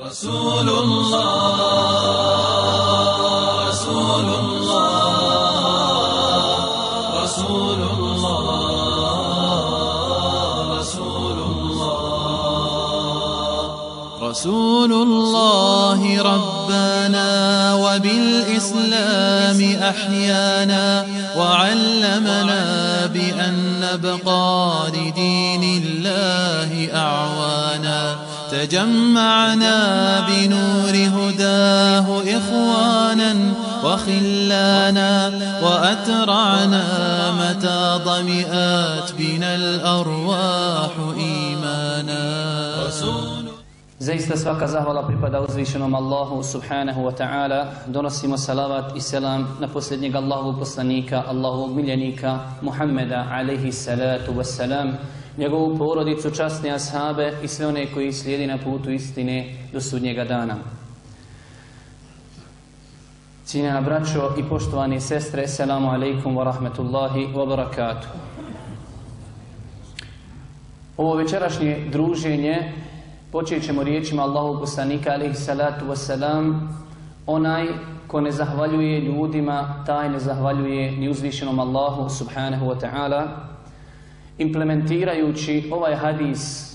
رسول الله رسول الله رسول الله رسول الله رسول الله ربنا وبالإسلام أحيانا وعلمنا بأن نبقى لدين تجمعنا بنور هداه إخوانا وخلانا وأترعنا متى ضمئات بنا الأرواح إيمانا Zaista svaka zahvala pripada uzvišenom Allahu subhanahu wa ta'ala. Donosimo salavat i selam na posljednjeg Allahovog poslanika, Allahovog miljenika, Muhammeda alaihi salatu wassalam, njegovu porodicu, časne ashabe i sve one koji slijedi na putu istine do sudnjega dana. Cijenjena braćo i poštovani sestre, selamu alaikum wa rahmetullahi wa barakatuh. Ovo večerašnje druženje počet ćemo riječima Allahu poslanika alaihi salatu wasalam onaj ko ne zahvaljuje ljudima, taj ne zahvaljuje ni uzvišenom Allahu subhanahu wa ta'ala implementirajući ovaj hadis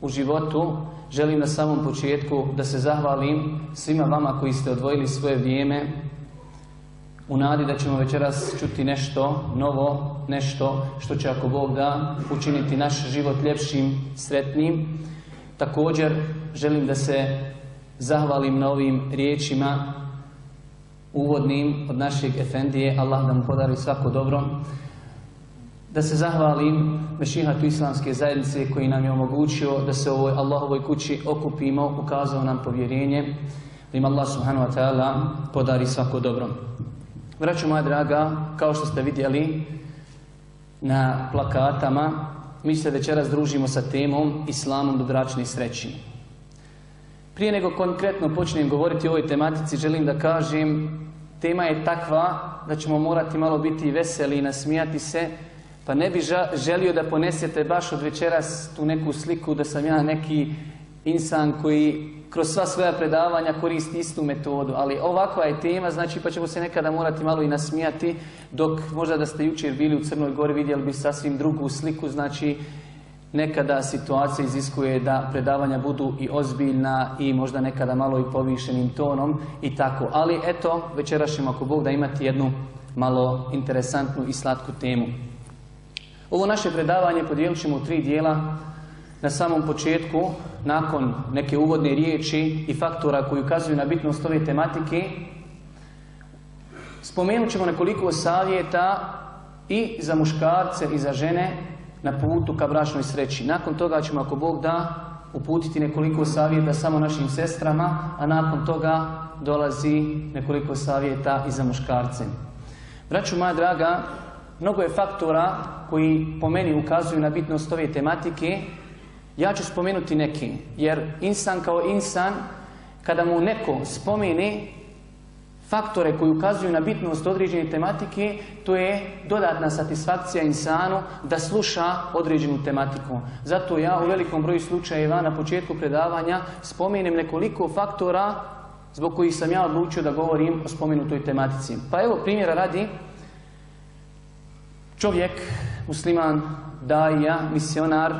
u životu želim na samom početku da se zahvalim svima vama koji ste odvojili svoje vrijeme u nadi da ćemo večeras čuti nešto novo, nešto što će ako Bog da učiniti naš život ljepšim, sretnim. Također želim da se zahvalim na ovim riječima uvodnim od našeg Efendije, Allah da mu podari svako dobro. Da se zahvalim Mešihatu Islamske zajednice koji nam je omogućio da se u ovoj Allahovoj kući okupimo, ukazao nam povjerenje, da im Allah subhanahu wa ta'ala podari svako dobro. Vraću moja draga, kao što ste vidjeli na plakatama, mi se večeras družimo sa temom Islamom do bračne sreći. Prije nego konkretno počnem govoriti o ovoj tematici, želim da kažem, tema je takva da ćemo morati malo biti veseli i nasmijati se, pa ne bi želio da ponesete baš od večeras tu neku sliku da sam ja neki insan koji kroz sva svoja predavanja koristi istu metodu, ali ovakva je tema, znači pa ćemo se nekada morati malo i nasmijati, dok možda da ste jučer bili u Crnoj Gori vidjeli bi sasvim drugu sliku, znači nekada situacija iziskuje da predavanja budu i ozbiljna i možda nekada malo i povišenim tonom i tako. Ali eto, večeras ćemo ako Bog da imati jednu malo interesantnu i slatku temu. Ovo naše predavanje podijelit ćemo u tri dijela. Na samom početku, nakon neke uvodne riječi i faktora koji ukazuju na bitnost ove tematike, spomenut ćemo nekoliko savjeta i za muškarce i za žene na putu ka bračnoj sreći. Nakon toga ćemo, ako Bog da, uputiti nekoliko savjeta samo našim sestrama, a nakon toga dolazi nekoliko savjeta i za muškarce. Braću moja draga, mnogo je faktora koji po meni ukazuju na bitnost ove tematike. Ja ću spomenuti neki, jer insan kao insan, kada mu neko spomeni faktore koji ukazuju na bitnost određene tematike, to je dodatna satisfakcija insanu da sluša određenu tematiku. Zato ja u velikom broju slučajeva na početku predavanja spomenem nekoliko faktora zbog kojih sam ja odlučio da govorim o spomenutoj tematici. Pa evo primjera radi, čovjek, musliman, daja, misionar,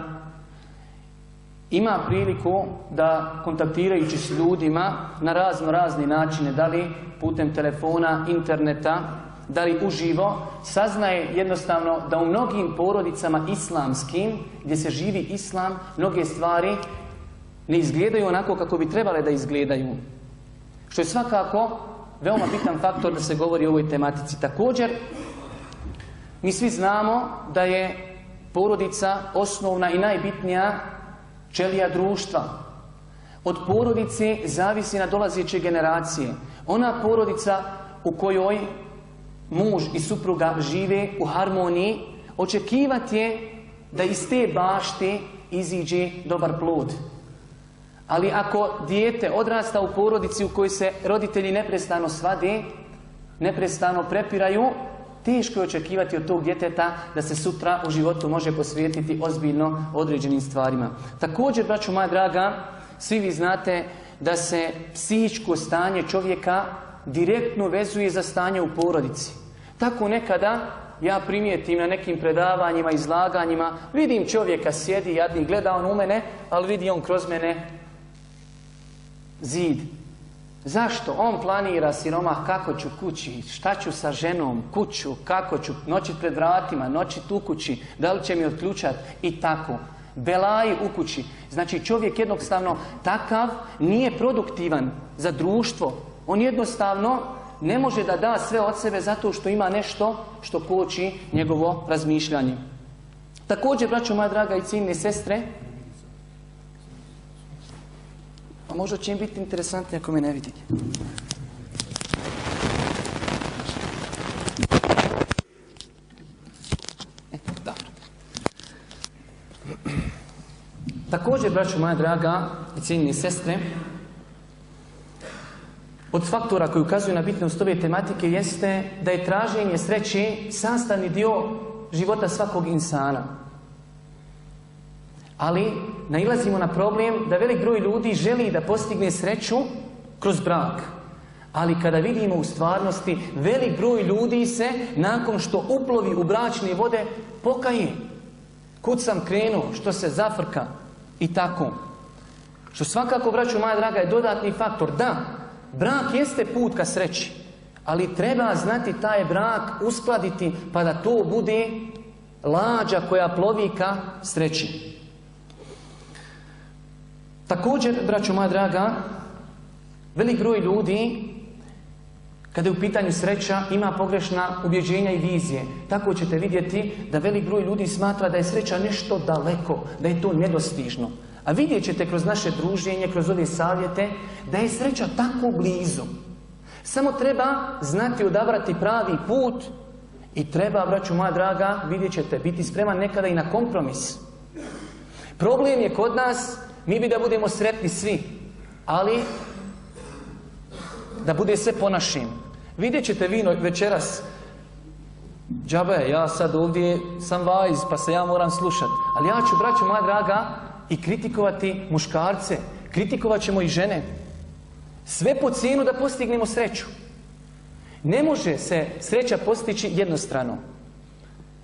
ima priliku da kontaktirajući s ljudima na razno razne načine, da li putem telefona, interneta, da li uživo, saznaje jednostavno da u mnogim porodicama islamskim, gdje se živi islam, mnoge stvari ne izgledaju onako kako bi trebale da izgledaju. Što je svakako veoma bitan faktor da se govori o ovoj tematici. Također, mi svi znamo da je porodica osnovna i najbitnija čelija društva. Od porodice zavisi na dolazeće generacije. Ona porodica u kojoj muž i supruga žive u harmoniji, očekivati je da iz te bašte iziđe dobar plod. Ali ako dijete odrasta u porodici u kojoj se roditelji neprestano svade, neprestano prepiraju, teško je očekivati od tog djeteta da se sutra u životu može posvetiti ozbiljno određenim stvarima. Također, braću moja draga, svi vi znate da se psihičko stanje čovjeka direktno vezuje za stanje u porodici. Tako nekada ja primijetim na nekim predavanjima, izlaganjima, vidim čovjeka sjedi jadni, gleda on u mene, ali vidi on kroz mene zid. Zašto? On planira siromah kako ću kući, šta ću sa ženom, kuću, kako ću noći pred vratima, noći u kući, da li će mi otključati i tako. Belaji u kući. Znači čovjek jednostavno takav nije produktivan za društvo. On jednostavno ne može da da sve od sebe zato što ima nešto što koči njegovo razmišljanje. Također, braćo moja draga i ciljne sestre, a možda će im biti interesantnije ako me ne vidite. Također, braćo moja draga i sestre, od faktora koji ukazuju na bitnost ove tematike jeste da je traženje sreće sastavni dio života svakog insana. Ali nailazimo na problem da velik broj ljudi želi da postigne sreću kroz brak. Ali kada vidimo u stvarnosti, velik broj ljudi se nakon što uplovi u bračne vode pokaje. Kud sam krenuo, što se zafrka i tako. Što svakako, braću moja draga, je dodatni faktor. Da, brak jeste put ka sreći, ali treba znati taj brak uskladiti pa da to bude lađa koja plovi ka sreći. Također, braću moja draga, velik broj ljudi, kada je u pitanju sreća, ima pogrešna ubjeđenja i vizije. Tako ćete vidjeti da velik broj ljudi smatra da je sreća nešto daleko, da je to nedostižno. A vidjet ćete kroz naše druženje, kroz ove savjete, da je sreća tako blizu. Samo treba znati odabrati pravi put i treba, braću moja draga, vidjet ćete, biti spreman nekada i na kompromis. Problem je kod nas mi bi da budemo sretni svi, ali da bude sve po našim. Vidjet ćete vi večeras, džabe, ja sad ovdje sam vajz, pa se ja moram slušati. Ali ja ću, braćo moja draga, i kritikovati muškarce, kritikovat ćemo i žene. Sve po cijenu da postignemo sreću. Ne može se sreća postići jednostrano.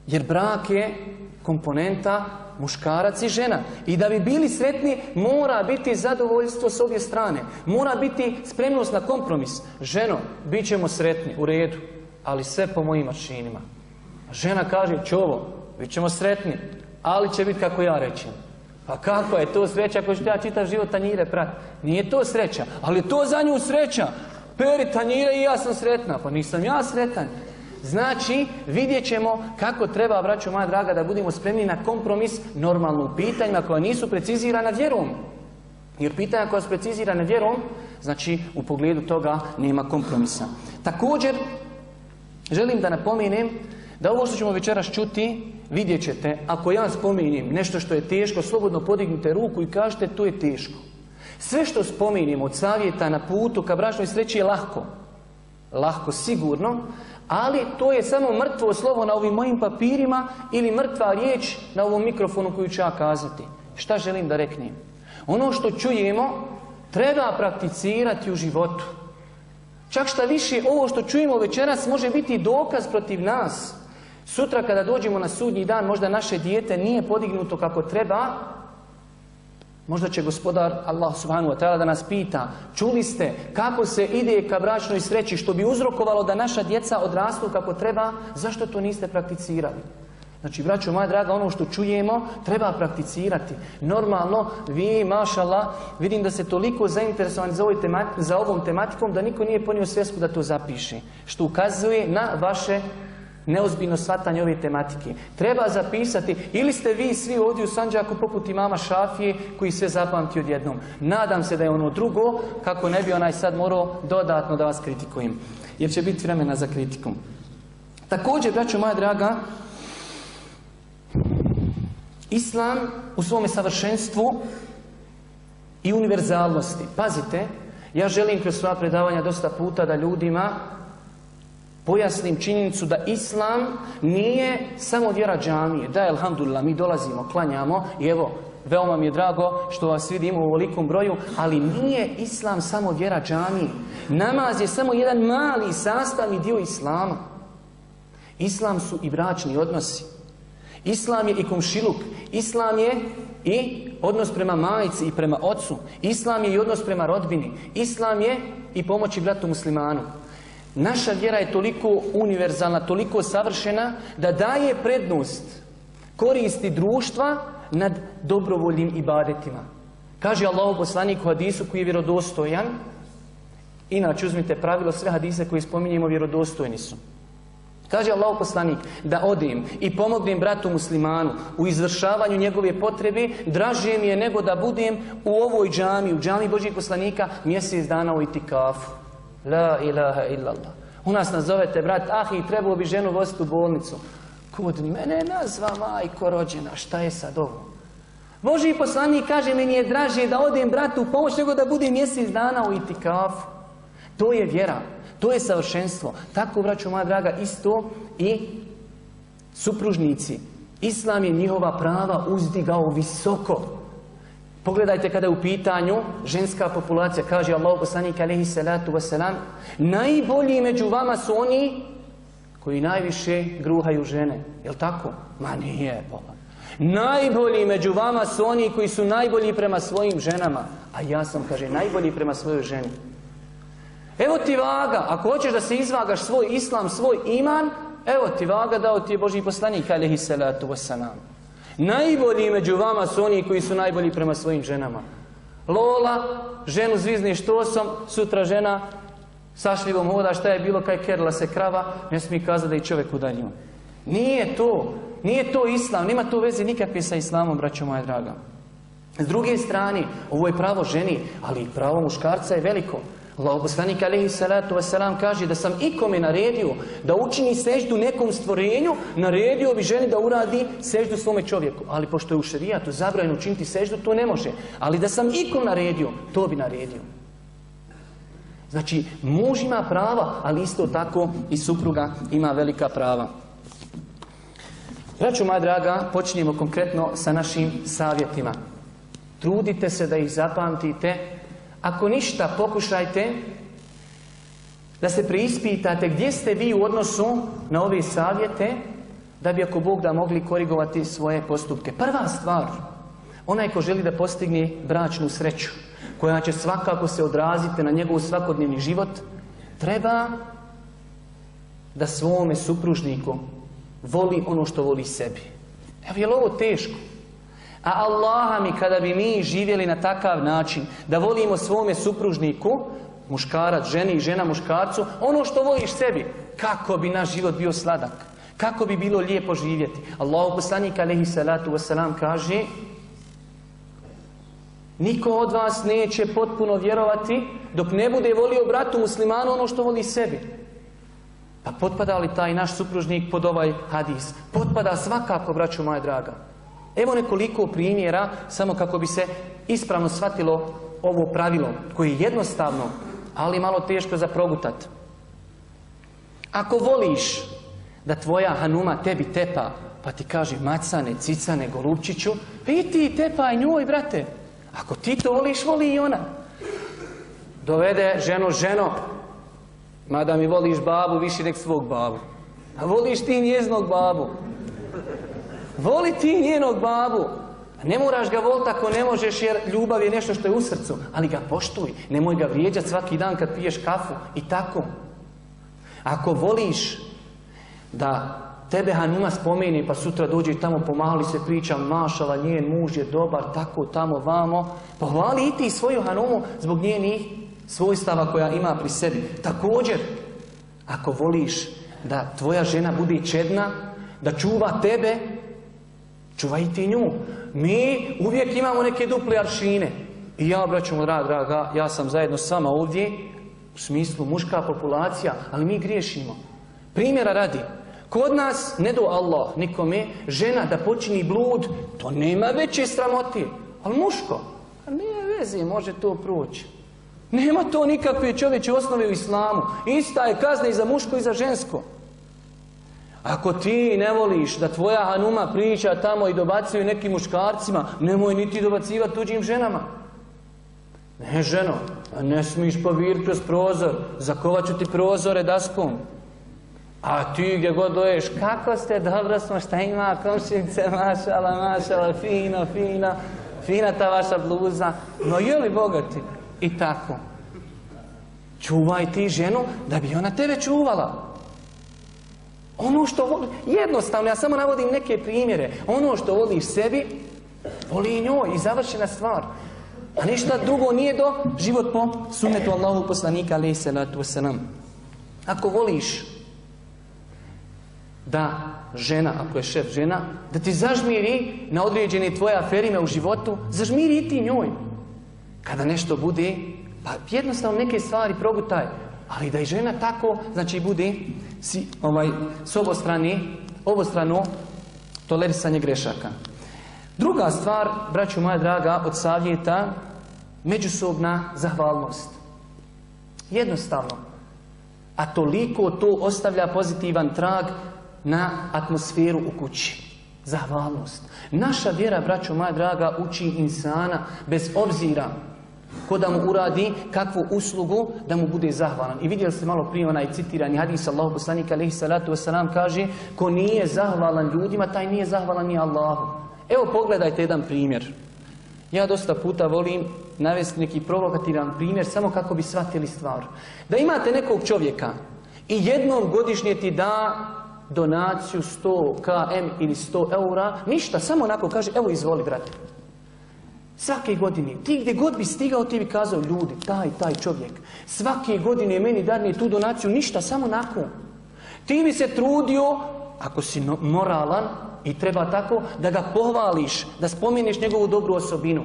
Jer brak je komponenta muškarac i žena. I da bi bili sretni, mora biti zadovoljstvo s obje strane. Mora biti spremnost na kompromis. Ženo, bit ćemo sretni, u redu, ali sve po mojim mašinima. Žena kaže, čovo, bit ćemo sretni, ali će biti kako ja rećem. Pa kako je to sreća ako ću ja čitav život tanjire prat? Nije to sreća, ali to za nju sreća. Peri tanjire i ja sam sretna. Pa nisam ja sretan. Znači, vidjet ćemo kako treba, braćo moja draga, da budemo spremni na kompromis normalno u pitanjima koja nisu precizirana vjerom. Jer pitanja koja su precizirana vjerom, znači u pogledu toga nema kompromisa. Također, želim da napomenem da ovo što ćemo večeras čuti, vidjet ćete, ako ja spominjem nešto što je teško, slobodno podignite ruku i kažete to je teško. Sve što spominjem od savjeta na putu ka bračnoj sreći je lahko. Lahko sigurno, ali to je samo mrtvo slovo na ovim mojim papirima ili mrtva riječ na ovom mikrofonu koju ću ja kazati. Šta želim da reknem? Ono što čujemo treba prakticirati u životu. Čak šta više, ovo što čujemo večeras može biti dokaz protiv nas. Sutra kada dođemo na sudnji dan, možda naše dijete nije podignuto kako treba, Možda će gospodar Allah subhanahu wa ta'ala da nas pita, čuli ste kako se ide ka bračnoj sreći što bi uzrokovalo da naša djeca odrastu kako treba, zašto to niste prakticirali? Znači, braćo moja draga, ono što čujemo treba prakticirati. Normalno, vi, mašala, vidim da se toliko zainteresovani za, za ovom tematikom da niko nije ponio svjesku da to zapiše. Što ukazuje na vaše neozbiljno shvatanje ove tematike. Treba zapisati, ili ste vi svi ovdje u Sanđaku poput imama Šafije koji sve zapamti odjednom. Nadam se da je ono drugo, kako ne bi onaj sad morao dodatno da vas kritikujem. Jer će biti vremena za kritikom. Također, braćo moja draga, Islam u svome savršenstvu i univerzalnosti. Pazite, ja želim kroz sva predavanja dosta puta da ljudima pojasnim činjenicu da Islam nije samo vjera džamije. Da, alhamdulillah, mi dolazimo, klanjamo i evo, veoma mi je drago što vas vidim u ovolikom broju, ali nije Islam samo vjera džami. Namaz je samo jedan mali sastavni dio Islama. Islam su i bračni odnosi. Islam je i komšiluk. Islam je i odnos prema majici i prema ocu. Islam je i odnos prema rodbini. Islam je i pomoći bratu muslimanu. Naša vjera je toliko univerzalna, toliko savršena da daje prednost koristi društva nad dobrovoljnim ibadetima. Kaže Allah poslanik u hadisu koji je vjerodostojan. Inače uzmite pravilo, sve hadise koje spominjemo vjerodostojni su. Kaže Allah poslanik da odem i pomognem bratu muslimanu u izvršavanju njegove potrebe, draže mi je nego da budem u ovoj džami, u džami Božih poslanika, mjesec dana u itikafu. La ilaha illallah. U nas nazovete brat, ah i trebao bi ženu voziti u bolnicu. Kod mene nazva majko rođena, šta je sad ovo? Boži poslanik kaže, meni je draže da odem bratu u pomoć nego da budem mjesec dana u itikafu. To je vjera. To je savršenstvo. Tako, braću moja draga, isto i supružnici. Islam je njihova prava uzdigao visoko. Pogledajte kada je u pitanju ženska populacija, kaže Allah poslanik alaihi salatu wasalam, najbolji među vama su oni koji najviše gruhaju žene. Jel tako? Ma nije, bola. Najbolji među vama su oni koji su najbolji prema svojim ženama. A ja sam, kaže, najbolji prema svojoj ženi. Evo ti vaga, ako hoćeš da se izvagaš svoj islam, svoj iman, evo ti vaga dao ti je Boži poslanik, alaihi salatu wasalam. Najbolji među vama su oni koji su najbolji prema svojim ženama. Lola, ženu zvizne štosom, sutra žena sašljivom hoda, šta je bilo kaj kerla se krava, ne smije kazati da je čovjek udaljiv. Nije to, nije to islam, nema to veze nikakve sa islamom, braćo moja draga. S druge strane, ovo je pravo ženi, ali i pravo muškarca je veliko. Allah poslanik alaihi salatu wasalam kaže da sam ikome naredio da učini seždu nekom stvorenju, naredio bi ženi da uradi seždu svome čovjeku. Ali pošto je u šerijatu zabranjeno učiniti seždu, to ne može. Ali da sam ikom naredio, to bi naredio. Znači, muž ima prava, ali isto tako i supruga ima velika prava. Braću moja draga, počinjemo konkretno sa našim savjetima. Trudite se da ih zapamtite. Ako ništa, pokušajte da se preispitate gdje ste vi u odnosu na ove savjete, da bi ako Bog da mogli korigovati svoje postupke. Prva stvar, onaj ko želi da postigne bračnu sreću, koja će svakako se odraziti na njegov svakodnevni život, treba da svome supružniku voli ono što voli sebi. Evo, je li ovo teško? A Allaha mi kada bi mi živjeli na takav način, da volimo svome supružniku, muškarac ženi i žena muškarcu, ono što voliš sebi, kako bi naš život bio sladak, kako bi bilo lijepo živjeti. Allahu poslanik alaihi salatu wasalam kaže Niko od vas neće potpuno vjerovati dok ne bude volio bratu muslimanu ono što voli sebi. Pa potpada li taj naš supružnik pod ovaj hadis? Potpada svakako, braću moja draga. Evo nekoliko primjera, samo kako bi se ispravno shvatilo ovo pravilo, koje je jednostavno, ali malo teško za progutat. Ako voliš da tvoja hanuma tebi tepa, pa ti kaže macane, cicane, golubčiću, pa i ti tepaj njoj, brate. Ako ti to voliš, voli i ona. Dovede ženu ženo, mada mi voliš babu više nek svog babu. A voliš ti njeznog babu. Voli ti njenog babu. Ne moraš ga voliti ako ne možeš jer ljubav je nešto što je u srcu. Ali ga poštuj. Nemoj ga vrijeđati svaki dan kad piješ kafu. I tako. Ako voliš da tebe Hanuma spomeni pa sutra dođe tamo pomali se priča mašala, njen muž je dobar, tako tamo vamo. Pohvali i ti svoju Hanumu zbog njenih svojstava koja ima pri sebi. Također, ako voliš da tvoja žena bude čedna, da čuva tebe, čuvaj ti nju. Mi uvijek imamo neke duple aršine. I ja, braću rad, draga, ja sam zajedno s vama ovdje, u smislu muška populacija, ali mi griješimo. Primjera radi, Kod nas, ne do Allah nikome, žena da počini blud, to nema veće sramoti. Ali muško, a nije veze, može to proći. Nema to nikakve čovječe osnove u islamu. Ista je kazna i za muško i za žensko. Ako ti ne voliš da tvoja hanuma priča tamo i dobacuje nekim muškarcima, nemoj niti dobacivati tuđim ženama. Ne ženo, ne smiješ povir kroz prozor, zakovat ću ti prozore daskom. A ti gdje god doješ, kako ste, dobro smo, šta ima, komšinice, mašala, mašala, fino, fina, fina ta vaša bluza, no je li bogati? I tako. Čuvaj ti ženu da bi ona tebe čuvala. Ono što voli, jednostavno, ja samo navodim neke primjere. Ono što voliš sebi, voli i njoj i završena stvar. A ništa drugo nije do život po sunetu Allahu poslanika alaih salatu wasalam. Ako voliš da žena, ako je šef žena, da ti zažmiri na određene tvoje aferime u životu, zažmiri i ti njoj. Kada nešto bude, pa jednostavno neke stvari progutaj, ali da i žena tako, znači bude si, ovaj, s obostrani, obostrano tolerisanje grešaka. Druga stvar, braću moja draga, od savjeta, međusobna zahvalnost. Jednostavno. A toliko to ostavlja pozitivan trag na atmosferu u kući. Zahvalnost. Naša vjera, braćo moja draga, uči insana bez obzira ko da mu uradi kakvu uslugu da mu bude zahvalan. I vidjeli ste malo prije onaj citirani hadis Allahu poslanika alejhi salatu wasalam kaže ko nije zahvalan ljudima taj nije zahvalan ni Allahu. Evo pogledajte jedan primjer. Ja dosta puta volim navesti neki provokativan primjer samo kako bi shvatili stvar. Da imate nekog čovjeka i jednom godišnje ti da donaciju 100 km ili 100 eura, ništa, samo onako kaže, evo izvoli brate. Svake godine, ti gdje god bi stigao, ti bi kazao, ljudi, taj, taj čovjek, svake godine meni darne tu donaciju, ništa, samo nakon. Ti bi se trudio, ako si moralan i treba tako, da ga pohvališ, da spomeniš njegovu dobru osobinu.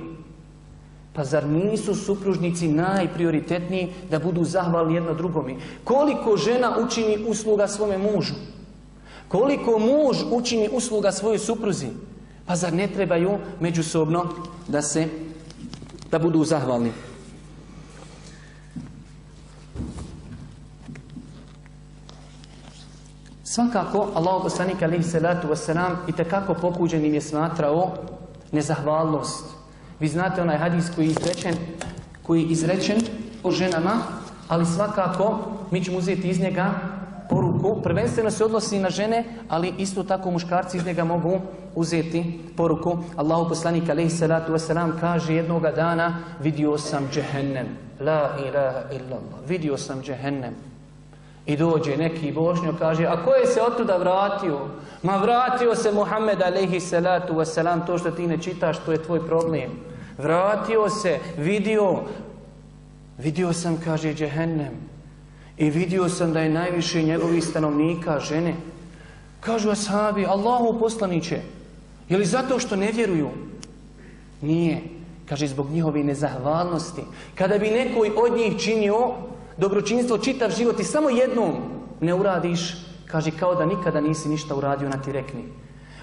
Pa zar nisu supružnici najprioritetniji da budu zahvalni jedno drugome? Koliko žena učini usluga svome mužu? Koliko muž učini usluga svojoj supruzi? Pa zar ne trebaju međusobno da se da budu zahvalni? Svakako, Allah poslanik alaihi salatu wasalam i tekako pokuđenim je smatrao nezahvalnost. Vi znate onaj hadis koji je izrečen, koji je izrečen o ženama, ali svakako mi ćemo uzeti iz njega poruku. Prvenstveno se odnosi na žene, ali isto tako muškarci iz njega mogu uzeti poruku. Allahu poslanik alaihi salatu wasalam kaže jednoga dana vidio sam džehennem. La ilaha illallah. Vidio sam džehennem. I dođe neki bošnjo kaže, a ko je se otuda vratio? Ma vratio se Muhammed alaihi salatu wasalam, to što ti ne čitaš, to je tvoj problem. Vratio se, vidio, vidio sam, kaže, džehennem. I vidio sam da je najviše njegovih stanovnika žene. Kažu ashabi, Allahu poslaniće, je li zato što ne vjeruju? Nije. Kaže, zbog njihove nezahvalnosti. Kada bi neko od njih činio dobročinstvo čitav život i samo jednom ne uradiš, kaže, kao da nikada nisi ništa uradio na ti rekni.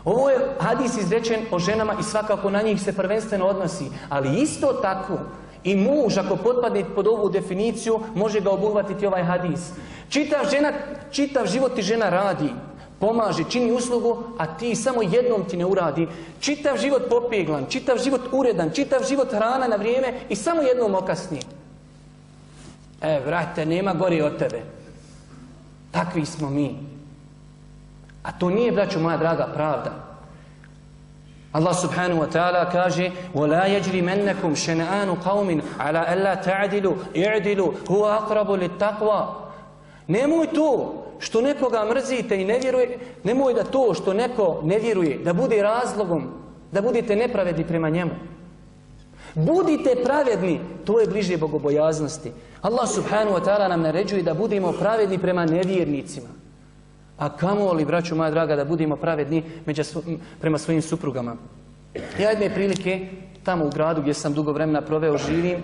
Ovo je hadis izrečen o ženama i svakako na njih se prvenstveno odnosi. Ali isto tako, i muž, ako potpadne pod ovu definiciju, može ga obuhvatiti ovaj hadis. Čitav, žena, čitav život ti žena radi, pomaže, čini uslugu, a ti samo jednom ti ne uradi. Čitav život popeglan, čitav život uredan, čitav život hrana na vrijeme i samo jednom okasni. E, vrate, nema gori od tebe. Takvi smo mi. A to nije, braću moja draga, pravda. Allah subhanahu wa ta'ala kaže وَلَا يَجْرِمَنَّكُمْ شَنَآنُ قَوْمٍ عَلَى أَلَّا تَعْدِلُوا اِعْدِلُوا هُوَ أَقْرَبُ لِلْتَقْوَى Nemoj to što nekoga mrzite i ne vjeruje, nemoj da to što neko ne vjeruje, da bude razlogom, da budete nepravedni prema njemu. Budite pravedni, to je bliže bogobojaznosti. Allah subhanahu wa ta'ala nam naređuje da budemo pravedni prema nevjernicima. A kamo li, braću moja draga, da budemo pravedni među, prema svojim suprugama? Ja jedne prilike, tamo u gradu gdje sam dugo vremena proveo živim,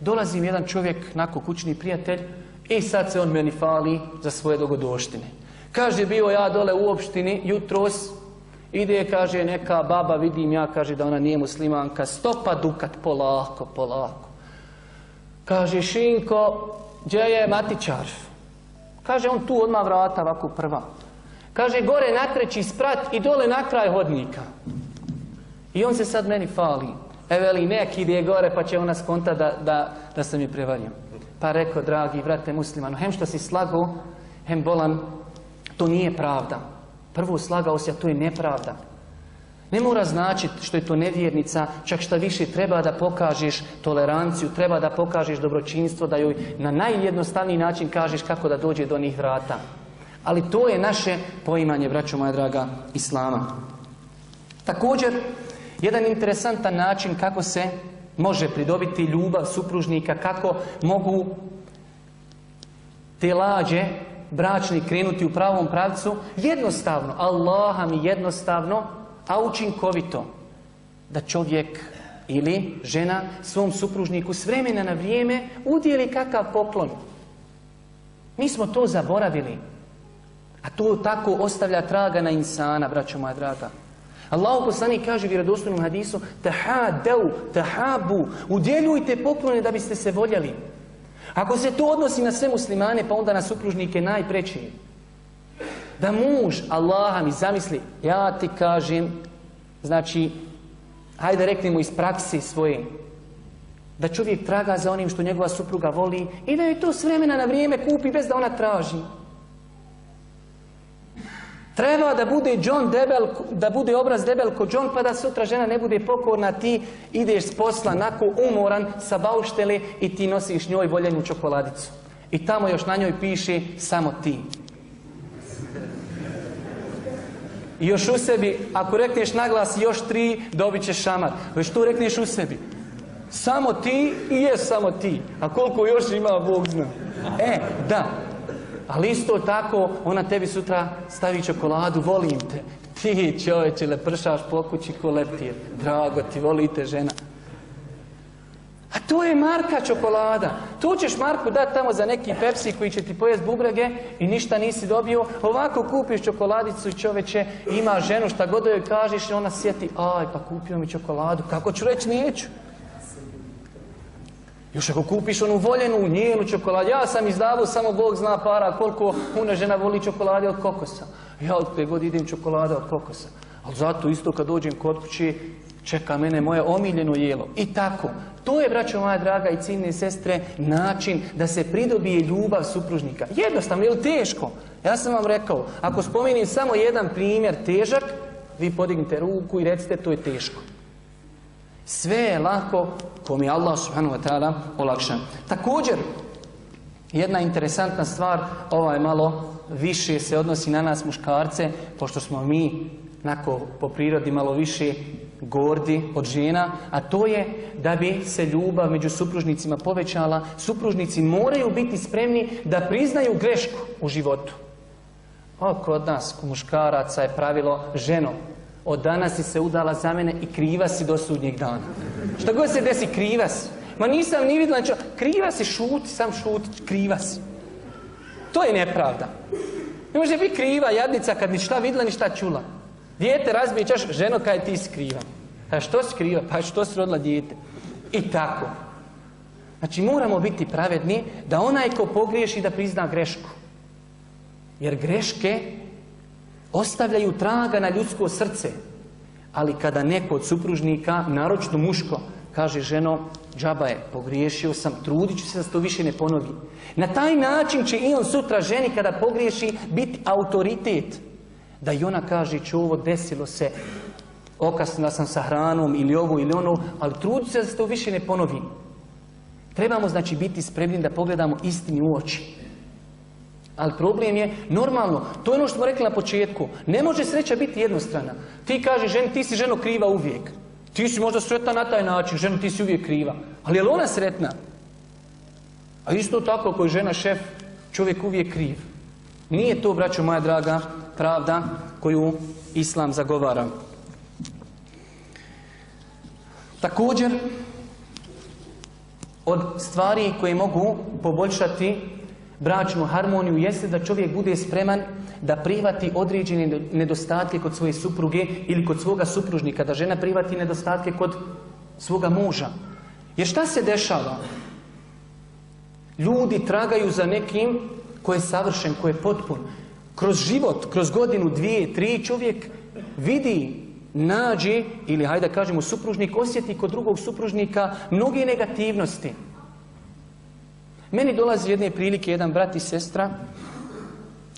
dolazim jedan čovjek, nako kućni prijatelj, i sad se on meni fali za svoje dogodoštine. Kaže, bio ja dole u opštini, jutros, ide, kaže, neka baba, vidim ja, kaže da ona nije muslimanka, stopa dukat, polako, polako. Kaže, Šinko, gdje je matičar? Kaže, on tu odmah vrata, ovako prva. Kaže, gore na treći sprat i dole na kraj hodnika. I on se sad meni fali. E veli, nek ide gore pa će ona skonta da, da, da sam je prevario. Pa rekao, dragi vrate muslimanu, hem što si slago, hem bolan, to nije pravda. Prvo slagao se, a to je nepravda. Ne mora značiti što je to nevjernica, čak šta više treba da pokažeš toleranciju, treba da pokažeš dobročinstvo, da joj na najjednostavniji način kažeš kako da dođe do njih vrata. Ali to je naše poimanje, braćo moja draga, Islama. Također, jedan interesantan način kako se može pridobiti ljubav supružnika, kako mogu te lađe bračni krenuti u pravom pravcu, jednostavno, Allaha mi jednostavno, a učinkovito, da čovjek ili žena svom supružniku s vremena na vrijeme udjeli kakav poklon. Mi smo to zaboravili. A to tako ostavlja traga na insana, braćo moja draga. Allah poslanik kaže u vjerodostojnom hadisu tahadau, tahabu, udjeljujte poklone da biste se voljeli. Ako se to odnosi na sve muslimane, pa onda na supružnike najpreći. Da muž Allaha mi zamisli, ja ti kažem, znači, hajde reknemo iz praksi svoje, da čovjek traga za onim što njegova supruga voli i da je to s vremena na vrijeme kupi bez da ona traži. Treba da bude John debel, da bude obraz debel ko John, pa da sutra žena ne bude pokorna, ti ideš s posla nako umoran sa bauštele i ti nosiš njoj voljenu čokoladicu. I tamo još na njoj piše samo ti. I još u sebi, ako rekneš naglas još tri, dobit ćeš šamar. Već tu rekneš u sebi. Samo ti i je samo ti. A koliko još ima, Bog zna. E, da. Ali isto tako, ona tebi sutra stavi čokoladu, volim te. Ti čovječe, lepršaš po kući ko leptir. Drago ti, volite žena. A to je Marka čokolada. Tu ćeš Marku dati tamo za neki Pepsi koji će ti pojest bubrege i ništa nisi dobio. Ovako kupiš čokoladicu i čoveče ima ženu šta god joj kažeš i ona sjeti, aj pa kupio mi čokoladu. Kako ću reći neću? Još ako kupiš onu voljenu, njenu čokoladu, ja sam izdavao samo Bog zna para koliko una žena voli čokolade od kokosa. Ja od te god idem čokolada od kokosa. Ali zato isto kad dođem kod kući, čeka mene moje omiljeno jelo. I tako. To je, braćo moja draga i ciljne sestre, način da se pridobije ljubav supružnika. Jednostavno, je teško? Ja sam vam rekao, ako spomenim samo jedan primjer težak, vi podignite ruku i recite to je teško. Sve je lako ko mi Allah subhanahu wa ta'ala olakša. Također, jedna interesantna stvar, ova je malo više se odnosi na nas muškarce, pošto smo mi nako po prirodi malo više gordi od žena, a to je da bi se ljubav među supružnicima povećala, supružnici moraju biti spremni da priznaju grešku u životu. O, kod nas, kod muškaraca je pravilo ženo, od danas si se udala za mene i kriva si do sudnjeg dana. Šta god se desi, kriva si. Ma nisam ni vidjela, znači, kriva si, šuti, sam šuti, kriva si. To je nepravda. Ne može biti kriva jadnica kad ni šta vidjela, ni šta čula. Dijete razbije čaš, ženo kaj ti skriva. A što si kriva? Pa što si rodila dijete? I tako. Znači moramo biti pravedni da onaj ko pogriješi da prizna grešku. Jer greške ostavljaju traga na ljudsko srce. Ali kada neko od supružnika, naročno muško, kaže ženo, džaba je, pogriješio sam, trudit ću se da se to više ne ponovi. Na taj način će i on sutra ženi kada pogriješi biti autoritet. Da i ona kaže, ovo desilo se, okasnila sam sa hranom ili ovo ili ono, ali trudit se da se to više ne ponovi. Trebamo znači biti spremni da pogledamo istini u oči. Ali problem je, normalno, to je ono što smo rekli na početku, ne može sreća biti jednostrana. Ti kažeš ženi, ti si ženo kriva uvijek. Ti si možda sretna na taj način, ženo ti si uvijek kriva. Ali je li ona sretna? A isto tako ako je žena šef, čovjek uvijek kriv. Nije to, braćo moja draga, pravda koju Islam zagovara. Također, od stvari koje mogu poboljšati bračnu harmoniju jeste da čovjek bude spreman da prihvati određene nedostatke kod svoje supruge ili kod svoga supružnika, da žena prihvati nedostatke kod svoga muža. Jer šta se dešava? Ljudi tragaju za nekim ko je savršen, ko je potpun. Kroz život, kroz godinu, dvije, tri čovjek vidi, nađe ili hajde kažemo supružnik osjeti kod drugog supružnika mnoge negativnosti. Meni dolazi jedne prilike jedan brat i sestra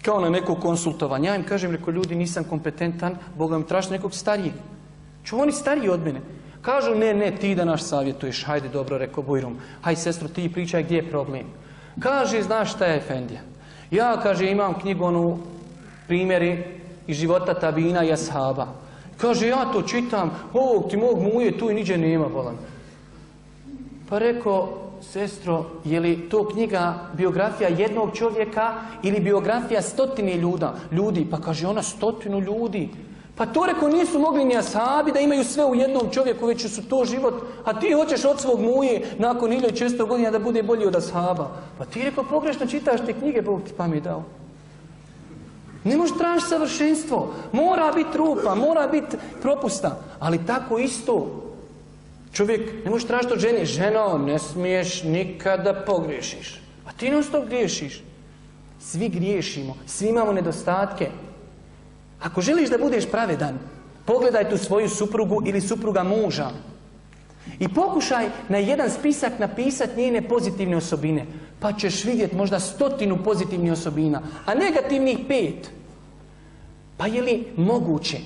kao na neko konsultovanje. Ja im kažem, reko ljudi nisam kompetentan, Boga mi traži nekog starijeg. Ču oni stariji od mene. Kažu, ne, ne, ti da naš savjetuješ. Hajde, dobro, rekao Bujrum. Hajde, sestro, ti pričaj gdje je problem. Kaže, znaš šta je Efendija? Ja, kaže, imam knjigu primjeri iz života Tabina i Ashaba. Kaže, ja to čitam, ovog ti mog muje tu i niđe nema, bolan. Pa rekao, sestro, je li to knjiga biografija jednog čovjeka ili biografija stotine ljuda, ljudi? Pa kaže ona stotinu ljudi. Pa to reko nisu mogli ni asabi da imaju sve u jednom čovjeku, već su to život. A ti hoćeš od svog muje nakon 1600 godina da bude bolji od ashaba. Pa ti reko pogrešno čitaš te knjige, Bog ti pamet dao. Ne možeš tražiti savršenstvo. Mora biti rupa, mora biti propusta. Ali tako isto Čovjek ne može tražiti od žene, ženo, ne smiješ nikada pogriješiš. A ti non stop griješiš. Svi griješimo, svi imamo nedostatke. Ako želiš da budeš pravedan, pogledaj tu svoju suprugu ili supruga muža. I pokušaj na jedan spisak napisati njene pozitivne osobine. Pa ćeš vidjeti možda stotinu pozitivnih osobina, a negativnih pet. Pa je li moguće